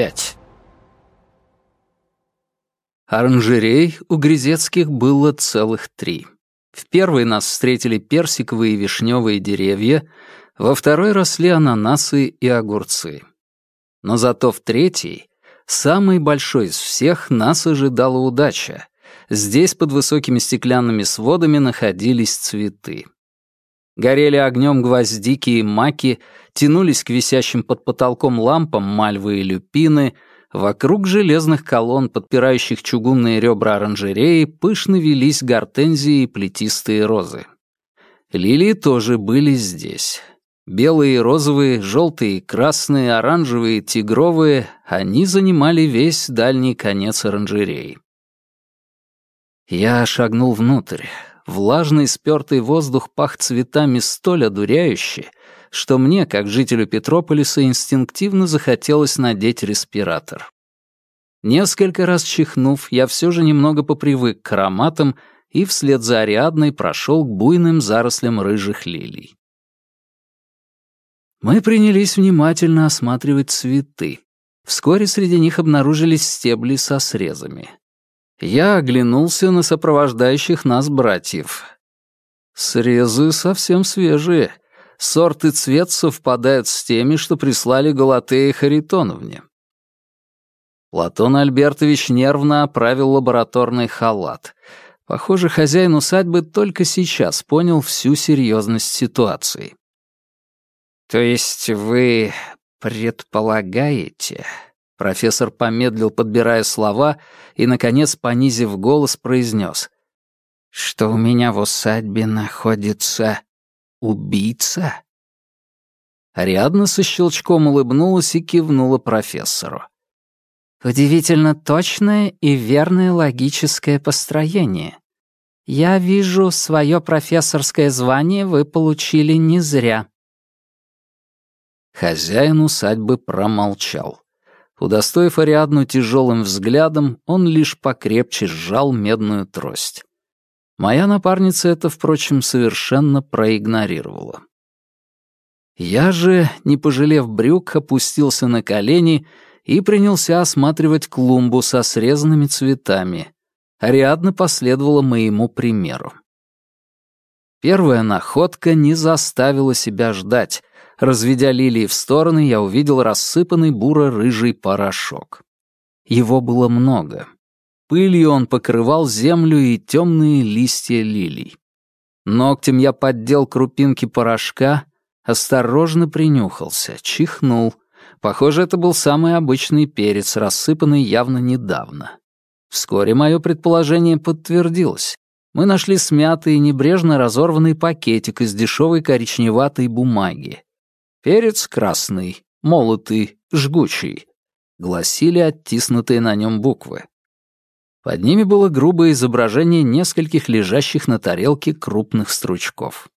пять. Оранжерей у Грязецких было целых три. В первой нас встретили персиковые и вишневые деревья, во второй росли ананасы и огурцы. Но зато в третьей, самой большой из всех, нас ожидала удача. Здесь под высокими стеклянными сводами находились цветы. Горели огнем гвоздики и маки, тянулись к висящим под потолком лампам мальвы и люпины, вокруг железных колонн, подпирающих чугунные ребра оранжереи, пышно велись гортензии и плетистые розы. Лилии тоже были здесь. Белые и розовые, желтые и красные, оранжевые и тигровые, они занимали весь дальний конец оранжереи. Я шагнул внутрь. Влажный спёртый воздух пах цветами столь одуряюще, что мне, как жителю Петрополиса, инстинктивно захотелось надеть респиратор. Несколько раз чихнув, я все же немного попривык к ароматам и вслед за Ариадной прошел к буйным зарослям рыжих лилий. Мы принялись внимательно осматривать цветы. Вскоре среди них обнаружились стебли со срезами. Я оглянулся на сопровождающих нас братьев. Срезы совсем свежие. Сорт и цвет совпадают с теми, что прислали Галатея Харитоновне. Платон Альбертович нервно оправил лабораторный халат. Похоже, хозяин усадьбы только сейчас понял всю серьезность ситуации. «То есть вы предполагаете, Профессор помедлил, подбирая слова, и, наконец, понизив голос, произнес, «Что у меня в усадьбе находится убийца?» Ариадна со щелчком улыбнулась и кивнула профессору. «Удивительно точное и верное логическое построение. Я вижу, свое профессорское звание вы получили не зря». Хозяин усадьбы промолчал. Удостоив Ариадну тяжелым взглядом, он лишь покрепче сжал медную трость. Моя напарница это, впрочем, совершенно проигнорировала. Я же, не пожалев брюк, опустился на колени и принялся осматривать клумбу со срезанными цветами. Ариадна последовала моему примеру. Первая находка не заставила себя ждать. Разведя лилии в стороны, я увидел рассыпанный буро-рыжий порошок. Его было много. Пылью он покрывал землю и темные листья лилий. Ногтем я поддел крупинки порошка, осторожно принюхался, чихнул. Похоже, это был самый обычный перец, рассыпанный явно недавно. Вскоре мое предположение подтвердилось. Мы нашли смятый и небрежно разорванный пакетик из дешевой коричневатой бумаги. «Перец красный, молотый, жгучий», — гласили оттиснутые на нем буквы. Под ними было грубое изображение нескольких лежащих на тарелке крупных стручков.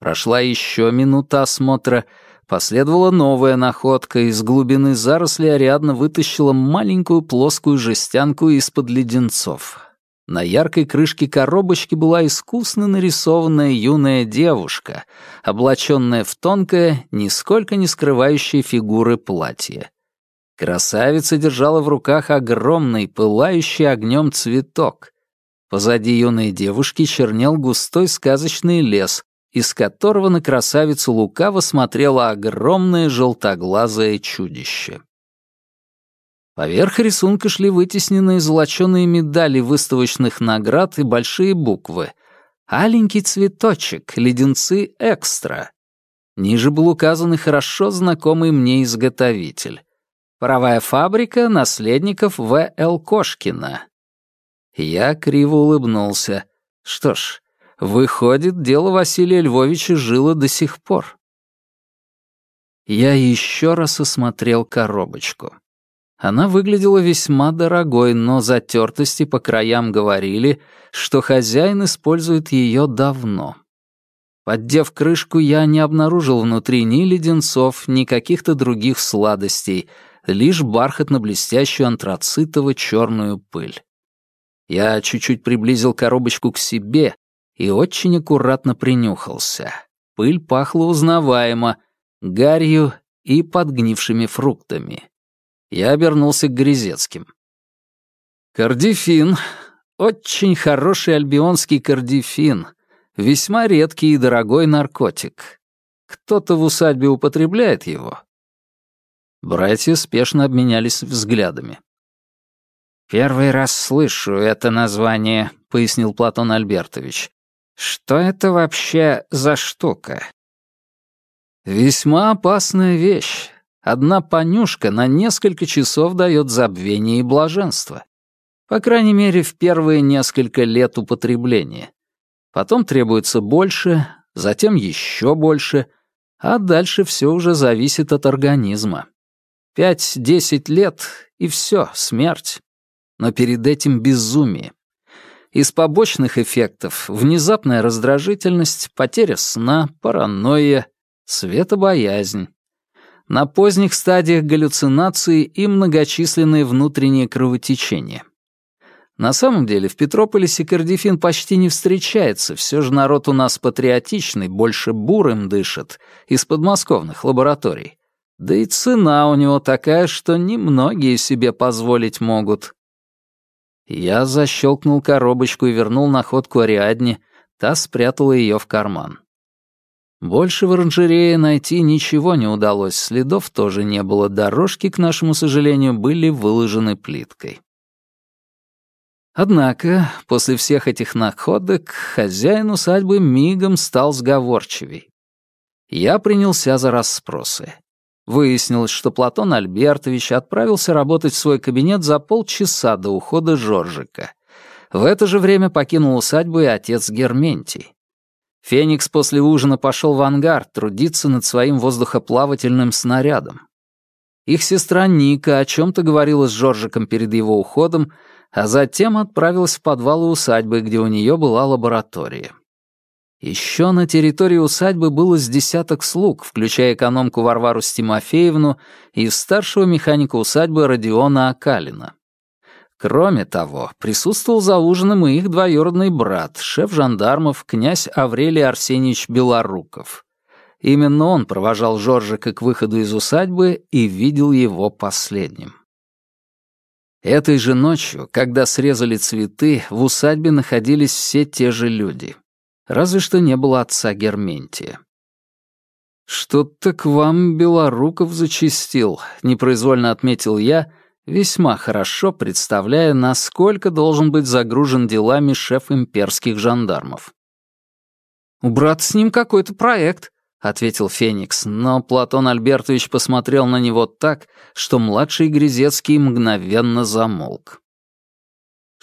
Прошла еще минута осмотра, последовала новая находка, из глубины заросли Ариадна вытащила маленькую плоскую жестянку из-под леденцов. На яркой крышке коробочки была искусно нарисованная юная девушка, облаченная в тонкое, нисколько не скрывающее фигуры платье. Красавица держала в руках огромный, пылающий огнем цветок. Позади юной девушки чернел густой сказочный лес, из которого на красавицу лукаво смотрело огромное желтоглазое чудище. Поверх рисунка шли вытесненные золоченые медали выставочных наград и большие буквы. «Аленький цветочек, леденцы экстра». Ниже был указан и хорошо знакомый мне изготовитель. Паровая фабрика наследников В.Л. Кошкина. Я криво улыбнулся. Что ж, выходит, дело Василия Львовича жило до сих пор. Я еще раз осмотрел коробочку. Она выглядела весьма дорогой, но затертости по краям говорили, что хозяин использует ее давно. Поддев крышку, я не обнаружил внутри ни леденцов, ни каких-то других сладостей, лишь бархатно-блестящую антрацитово-черную пыль. Я чуть-чуть приблизил коробочку к себе и очень аккуратно принюхался. Пыль пахла узнаваемо, гарью и подгнившими фруктами. Я обернулся к Грязецким. Кардифин. Очень хороший альбионский кардифин. Весьма редкий и дорогой наркотик. Кто-то в усадьбе употребляет его. Братья спешно обменялись взглядами. «Первый раз слышу это название», — пояснил Платон Альбертович. «Что это вообще за штука?» «Весьма опасная вещь. Одна понюшка на несколько часов дает забвение и блаженство. По крайней мере, в первые несколько лет употребления. Потом требуется больше, затем еще больше, а дальше все уже зависит от организма. Пять-десять лет — и все, смерть. Но перед этим безумие. Из побочных эффектов — внезапная раздражительность, потеря сна, паранойя, светобоязнь. На поздних стадиях галлюцинации и многочисленные внутренние кровотечения. На самом деле в Петрополисе кардифин почти не встречается, все же народ у нас патриотичный, больше бурым дышит, из подмосковных лабораторий. Да и цена у него такая, что немногие себе позволить могут. Я защелкнул коробочку и вернул находку Ариадне, та спрятала ее в карман. Больше в оранжерее найти ничего не удалось, следов тоже не было, дорожки, к нашему сожалению, были выложены плиткой. Однако, после всех этих находок, хозяин усадьбы мигом стал сговорчивей. Я принялся за расспросы. Выяснилось, что Платон Альбертович отправился работать в свой кабинет за полчаса до ухода Жоржика. В это же время покинул усадьбу и отец Герментий. Феникс после ужина пошел в ангар трудиться над своим воздухоплавательным снарядом. Их сестра Ника о чем-то говорила с Жоржиком перед его уходом, а затем отправилась в подвалы усадьбы, где у нее была лаборатория. Еще на территории усадьбы было с десяток слуг, включая экономку Варвару Стимофеевну и старшего механика усадьбы Родиона Акалина. Кроме того, присутствовал за ужином и их двоюродный брат, шеф жандармов, князь Аврелий Арсеньевич Белоруков. Именно он провожал Жоржика к выходу из усадьбы и видел его последним. Этой же ночью, когда срезали цветы, в усадьбе находились все те же люди. Разве что не было отца Герментия. «Что-то к вам Белоруков зачистил», — непроизвольно отметил я, весьма хорошо представляя, насколько должен быть загружен делами шеф имперских жандармов. «У брата с ним какой-то проект», ответил Феникс, но Платон Альбертович посмотрел на него так, что младший Грязецкий мгновенно замолк.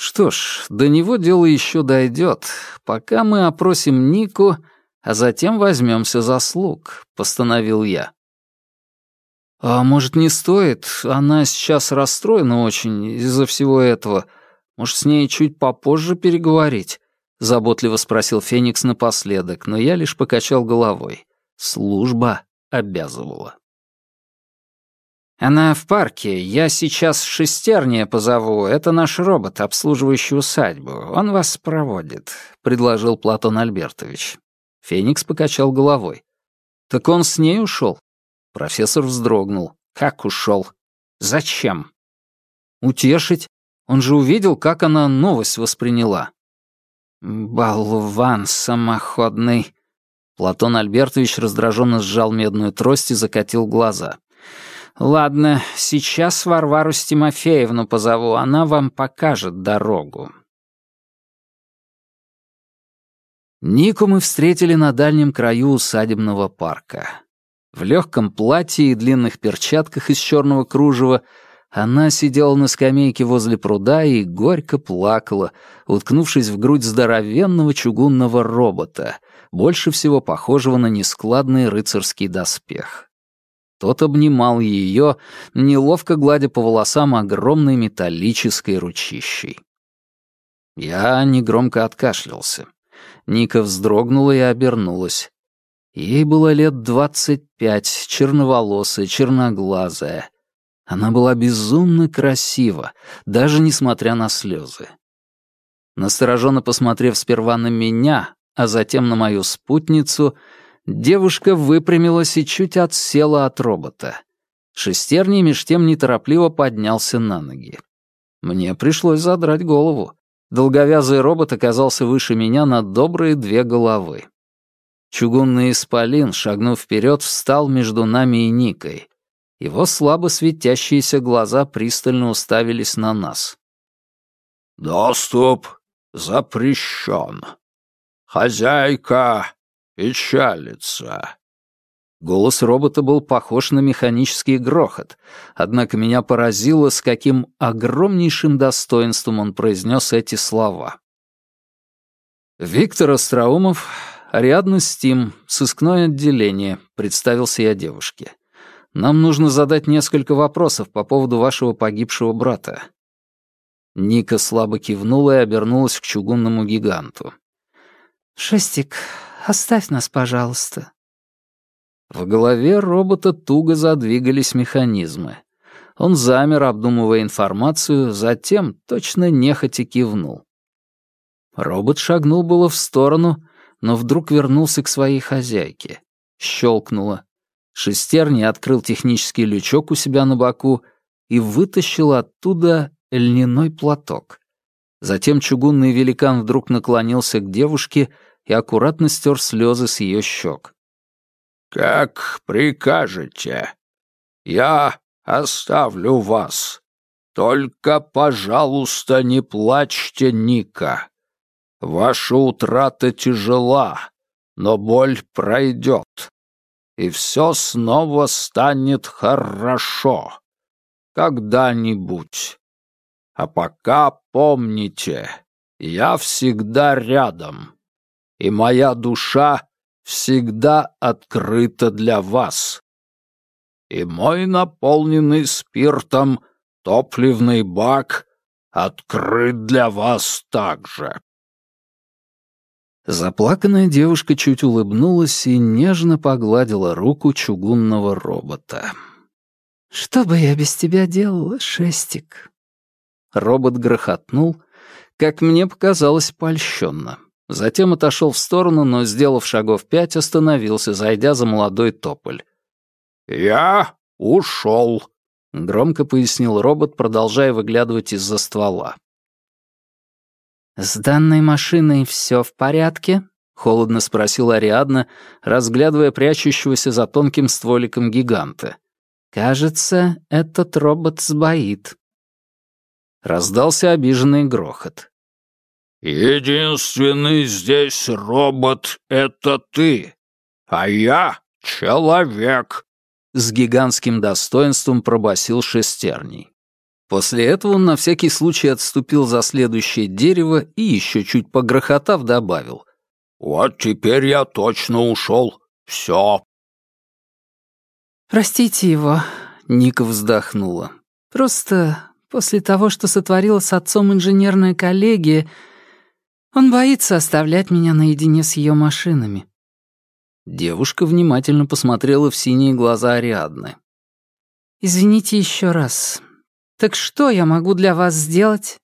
Что ж, до него дело еще дойдет, пока мы опросим Нику, а затем возьмемся за слуг, постановил я. А может, не стоит? Она сейчас расстроена очень из-за всего этого. Может, с ней чуть попозже переговорить? Заботливо спросил Феникс напоследок, но я лишь покачал головой. Служба обязывала. «Она в парке. Я сейчас шестерня позову. Это наш робот, обслуживающий усадьбу. Он вас проводит», — предложил Платон Альбертович. Феникс покачал головой. «Так он с ней ушел?» Профессор вздрогнул. «Как ушел? Зачем?» «Утешить. Он же увидел, как она новость восприняла». «Болван самоходный», Платон Альбертович раздраженно сжал медную трость и закатил глаза. «Ладно, сейчас Варвару Стимофеевну позову, она вам покажет дорогу». Нику мы встретили на дальнем краю усадебного парка. В легком платье и длинных перчатках из черного кружева она сидела на скамейке возле пруда и горько плакала, уткнувшись в грудь здоровенного чугунного робота — больше всего похожего на нескладный рыцарский доспех. Тот обнимал ее, неловко гладя по волосам огромной металлической ручищей. Я негромко откашлялся. Ника вздрогнула и обернулась. Ей было лет двадцать пять, черноволосая, черноглазая. Она была безумно красива, даже несмотря на слезы. Настороженно посмотрев сперва на меня, а затем на мою спутницу, девушка выпрямилась и чуть отсела от робота. Шестерни меж тем неторопливо поднялся на ноги. Мне пришлось задрать голову. Долговязый робот оказался выше меня на добрые две головы. Чугунный исполин, шагнув вперед, встал между нами и Никой. Его слабо светящиеся глаза пристально уставились на нас. «Доступ запрещен. Хозяйка печалится». Голос робота был похож на механический грохот, однако меня поразило, с каким огромнейшим достоинством он произнес эти слова. Виктор Остроумов, Ариадна Стим, сыскное отделение, представился я девушке. Нам нужно задать несколько вопросов по поводу вашего погибшего брата. Ника слабо кивнула и обернулась к чугунному гиганту. «Шестик, оставь нас, пожалуйста». В голове робота туго задвигались механизмы. Он замер, обдумывая информацию, затем точно нехотя кивнул. Робот шагнул было в сторону, но вдруг вернулся к своей хозяйке. Щелкнуло. Шестерни открыл технический лючок у себя на боку и вытащил оттуда льняной платок. Затем чугунный великан вдруг наклонился к девушке и аккуратно стер слезы с ее щек. «Как прикажете. Я оставлю вас. Только, пожалуйста, не плачьте, Ника. Ваша утрата тяжела, но боль пройдет, и все снова станет хорошо. Когда-нибудь. А пока помните, я всегда рядом, и моя душа всегда открыта для вас. И мой наполненный спиртом топливный бак открыт для вас также. Заплаканная девушка чуть улыбнулась и нежно погладила руку чугунного робота. «Что бы я без тебя делала, Шестик?» Робот грохотнул, как мне показалось, польщенно. Затем отошел в сторону, но, сделав шагов пять, остановился, зайдя за молодой тополь. «Я ушел», — громко пояснил робот, продолжая выглядывать из-за ствола. «С данной машиной все в порядке?» — холодно спросил Ариадна, разглядывая прячущегося за тонким стволиком гиганта. «Кажется, этот робот сбоит». Раздался обиженный грохот. «Единственный здесь робот — это ты, а я — человек», — с гигантским достоинством пробасил шестерней. После этого он на всякий случай отступил за следующее дерево и, еще чуть погрохотав, добавил. «Вот теперь я точно ушел. Все». «Простите его», — Ника вздохнула. «Просто после того, что сотворила с отцом инженерная коллегия, он боится оставлять меня наедине с ее машинами». Девушка внимательно посмотрела в синие глаза Ариадны. «Извините еще раз. Так что я могу для вас сделать?»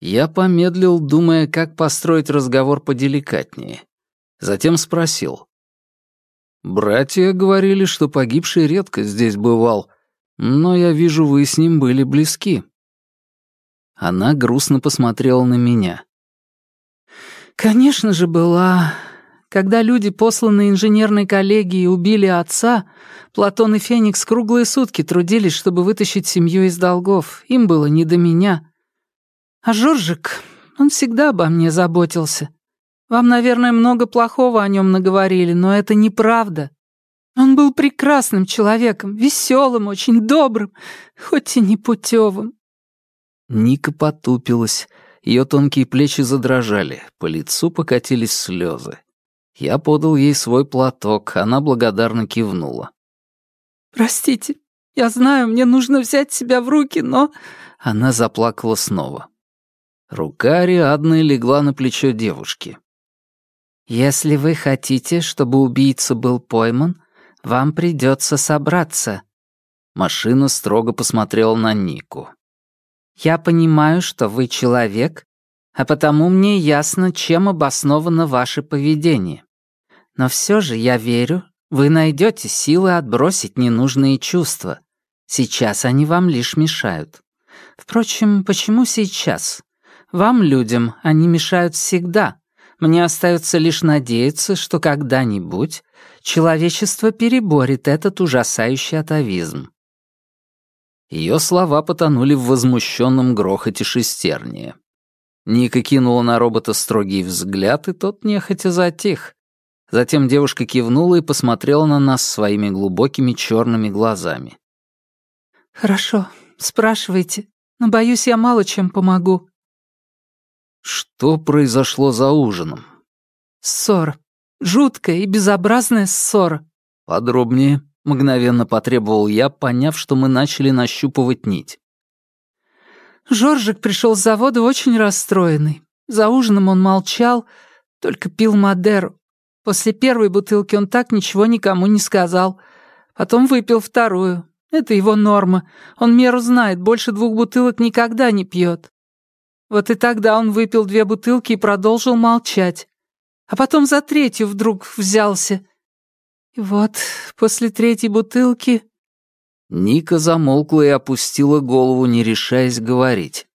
Я помедлил, думая, как построить разговор поделикатнее. Затем спросил. «Братья говорили, что погибший редко здесь бывал, но я вижу, вы с ним были близки». Она грустно посмотрела на меня. «Конечно же была. Когда люди, посланные инженерной коллегией, убили отца, Платон и Феникс круглые сутки трудились, чтобы вытащить семью из долгов. Им было не до меня. А Жоржик, он всегда обо мне заботился. Вам, наверное, много плохого о нем наговорили, но это неправда. Он был прекрасным человеком, веселым, очень добрым, хоть и не путевым. Ника потупилась, ее тонкие плечи задрожали, по лицу покатились слезы. Я подал ей свой платок, она благодарно кивнула. «Простите, я знаю, мне нужно взять себя в руки, но...» Она заплакала снова. Рука Ариадны легла на плечо девушки. «Если вы хотите, чтобы убийца был пойман, вам придется собраться». Машина строго посмотрела на Нику. «Я понимаю, что вы человек, а потому мне ясно, чем обосновано ваше поведение. Но все же я верю, Вы найдете силы отбросить ненужные чувства. Сейчас они вам лишь мешают. Впрочем, почему сейчас? Вам, людям, они мешают всегда. Мне остается лишь надеяться, что когда-нибудь человечество переборет этот ужасающий атовизм. Ее слова потонули в возмущенном грохоте шестерни. Ника кинула на робота строгий взгляд, и тот нехотя затих. Затем девушка кивнула и посмотрела на нас своими глубокими черными глазами. «Хорошо, спрашивайте, но, боюсь, я мало чем помогу». Что произошло за ужином? Ссора. Жуткая и безобразная ссора. Подробнее, мгновенно потребовал я, поняв, что мы начали нащупывать нить. Жоржик пришел с завода очень расстроенный. За ужином он молчал, только пил Мадеру. После первой бутылки он так ничего никому не сказал. Потом выпил вторую. Это его норма. Он меру знает, больше двух бутылок никогда не пьет. Вот и тогда он выпил две бутылки и продолжил молчать. А потом за третью вдруг взялся. И вот после третьей бутылки Ника замолкла и опустила голову, не решаясь говорить.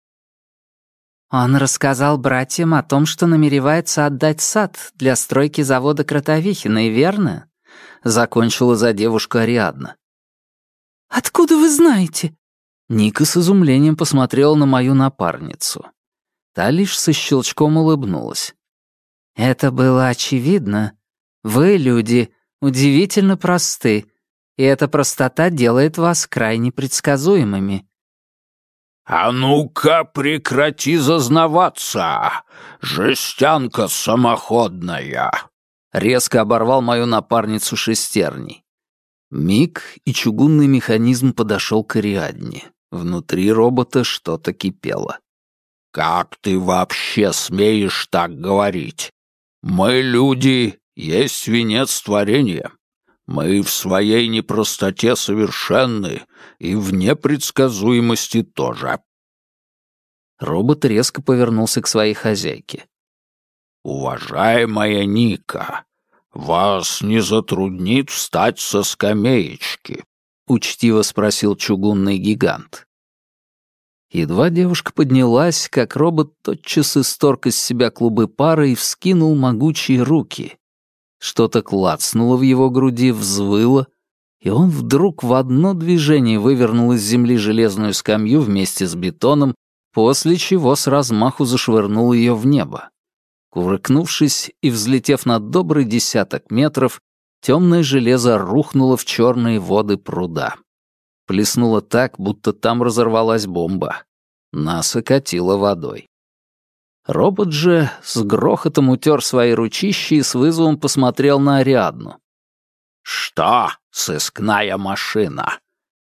Он рассказал братьям о том, что намеревается отдать сад для стройки завода Кротовихиной, верно? Закончила за девушку Ариадна. «Откуда вы знаете?» Ника с изумлением посмотрела на мою напарницу. Та лишь со щелчком улыбнулась. «Это было очевидно. Вы, люди, удивительно просты и эта простота делает вас крайне предсказуемыми». «А ну-ка, прекрати зазнаваться, жестянка самоходная!» Резко оборвал мою напарницу шестерней. Миг, и чугунный механизм подошел к Ариадне. Внутри робота что-то кипело. «Как ты вообще смеешь так говорить? Мы, люди, есть венец творения. Мы в своей непростоте совершенны и в непредсказуемости тоже. Робот резко повернулся к своей хозяйке. «Уважаемая Ника, вас не затруднит встать со скамеечки?» — учтиво спросил чугунный гигант. Едва девушка поднялась, как робот тотчас исторг из себя клубы пара и вскинул могучие руки. Что-то клацнуло в его груди, взвыло, и он вдруг в одно движение вывернул из земли железную скамью вместе с бетоном, после чего с размаху зашвырнул ее в небо. Кувыркнувшись и взлетев на добрый десяток метров, темное железо рухнуло в черные воды пруда. Плеснуло так, будто там разорвалась бомба. Нас окатило водой. Робот же с грохотом утер свои ручищи и с вызовом посмотрел на Ариадну. «Что, сыскная машина?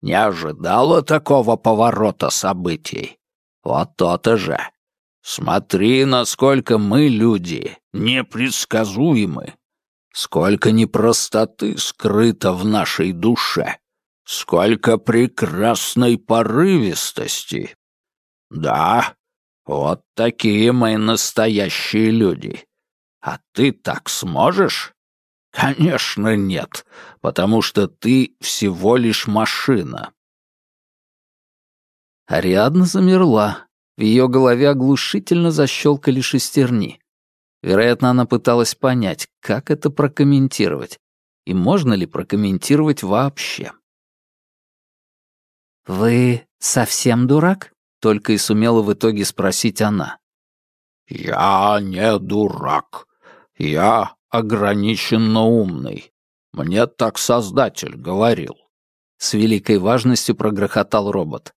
Не ожидала такого поворота событий? Вот то-то же. Смотри, насколько мы, люди, непредсказуемы. Сколько непростоты скрыто в нашей душе. Сколько прекрасной порывистости. Да, вот такие мы настоящие люди. А ты так сможешь? Конечно, нет, потому что ты всего лишь машина. Ариадна замерла. В ее голове оглушительно защелкали шестерни. Вероятно, она пыталась понять, как это прокомментировать, и можно ли прокомментировать вообще. «Вы совсем дурак?» Только и сумела в итоге спросить она. «Я не дурак. Я ограниченно умный. Мне так Создатель говорил». С великой важностью прогрохотал робот.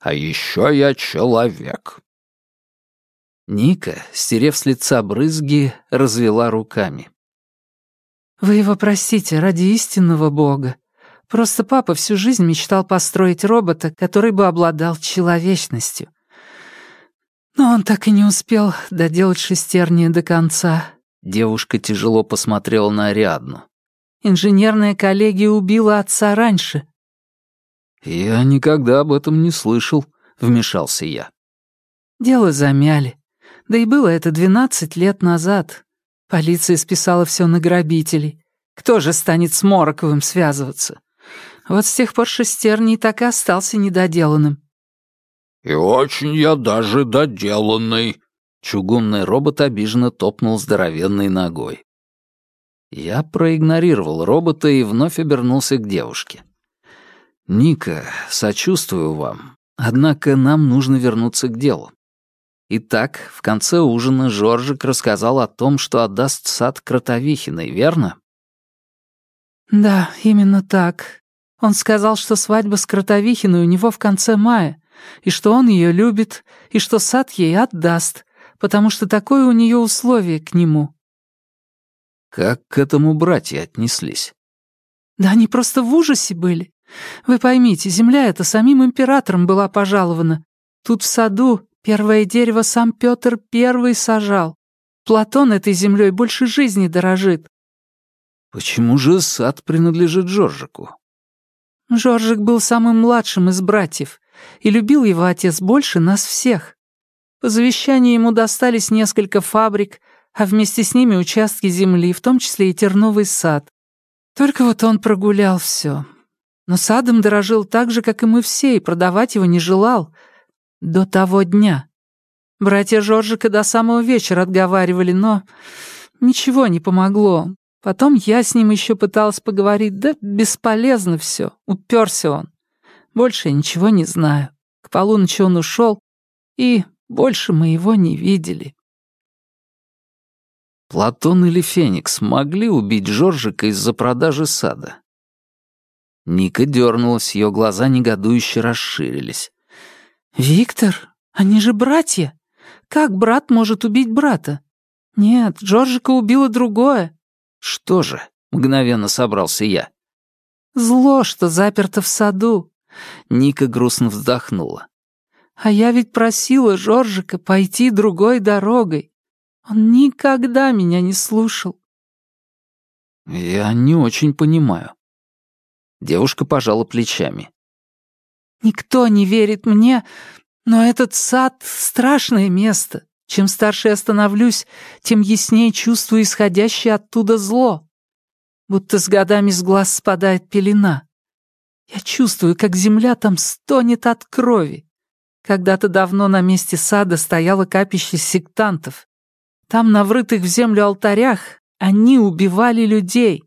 «А еще я человек». Ника, стерев с лица брызги, развела руками. «Вы его простите ради истинного Бога. Просто папа всю жизнь мечтал построить робота, который бы обладал человечностью. Но он так и не успел доделать шестерни до конца. Девушка тяжело посмотрела на Ариадну. Инженерная коллегия убила отца раньше. «Я никогда об этом не слышал», — вмешался я. Дело замяли. Да и было это двенадцать лет назад. Полиция списала все на грабителей. Кто же станет с Мороковым связываться? Вот с тех пор шестерней так и остался недоделанным. «И очень я даже доделанный», — чугунный робот обиженно топнул здоровенной ногой. Я проигнорировал робота и вновь обернулся к девушке. «Ника, сочувствую вам, однако нам нужно вернуться к делу. Итак, в конце ужина Жоржик рассказал о том, что отдаст сад Кротовихиной, верно?» «Да, именно так. Он сказал, что свадьба с Кротовихиной у него в конце мая, и что он ее любит, и что сад ей отдаст, потому что такое у нее условие к нему». Как к этому братья отнеслись? Да они просто в ужасе были. Вы поймите, земля эта самим императором была пожалована. Тут в саду первое дерево сам Петр Первый сажал. Платон этой землей больше жизни дорожит. Почему же сад принадлежит Джорджику? Жоржик был самым младшим из братьев, и любил его отец больше нас всех. По завещанию ему достались несколько фабрик, а вместе с ними участки земли, в том числе и терновый сад. Только вот он прогулял все. Но садом дорожил так же, как и мы все, и продавать его не желал. До того дня. Братья Жоржика до самого вечера отговаривали, но ничего не помогло. Потом я с ним еще пыталась поговорить, да бесполезно все, уперся он. Больше я ничего не знаю. К полуночи он ушел, и больше мы его не видели. Платон или Феникс могли убить Жоржика из-за продажи сада? Ника дернулась, ее глаза негодующе расширились. «Виктор, они же братья. Как брат может убить брата? Нет, Жоржика убило другое». «Что же?» — мгновенно собрался я. «Зло, что заперто в саду». Ника грустно вздохнула. «А я ведь просила Жоржика пойти другой дорогой. Он никогда меня не слушал. Я не очень понимаю. Девушка пожала плечами. Никто не верит мне, но этот сад — страшное место. Чем старше я становлюсь, тем яснее чувствую исходящее оттуда зло. Будто с годами с глаз спадает пелена. Я чувствую, как земля там стонет от крови. Когда-то давно на месте сада стояло капище сектантов. Там, на врытых в землю алтарях, они убивали людей.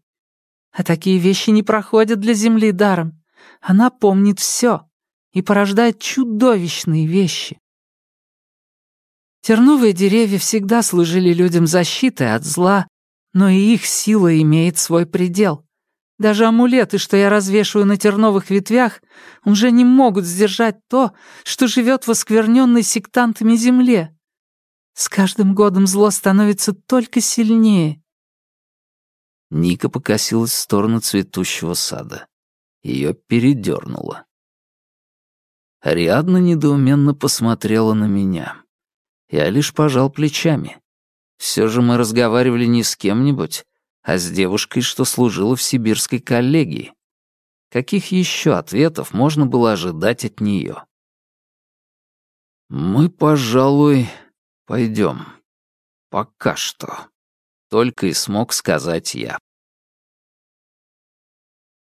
А такие вещи не проходят для земли даром. Она помнит все и порождает чудовищные вещи. Терновые деревья всегда служили людям защитой от зла, но и их сила имеет свой предел. Даже амулеты, что я развешиваю на терновых ветвях, уже не могут сдержать то, что живет в оскверненной сектантами земле. С каждым годом зло становится только сильнее. Ника покосилась в сторону цветущего сада. Ее передернуло. Ариадна недоуменно посмотрела на меня. Я лишь пожал плечами. Все же мы разговаривали не с кем-нибудь, а с девушкой, что служила в сибирской коллегии. Каких еще ответов можно было ожидать от нее? Мы, пожалуй, Пойдем. Пока что. Только и смог сказать я.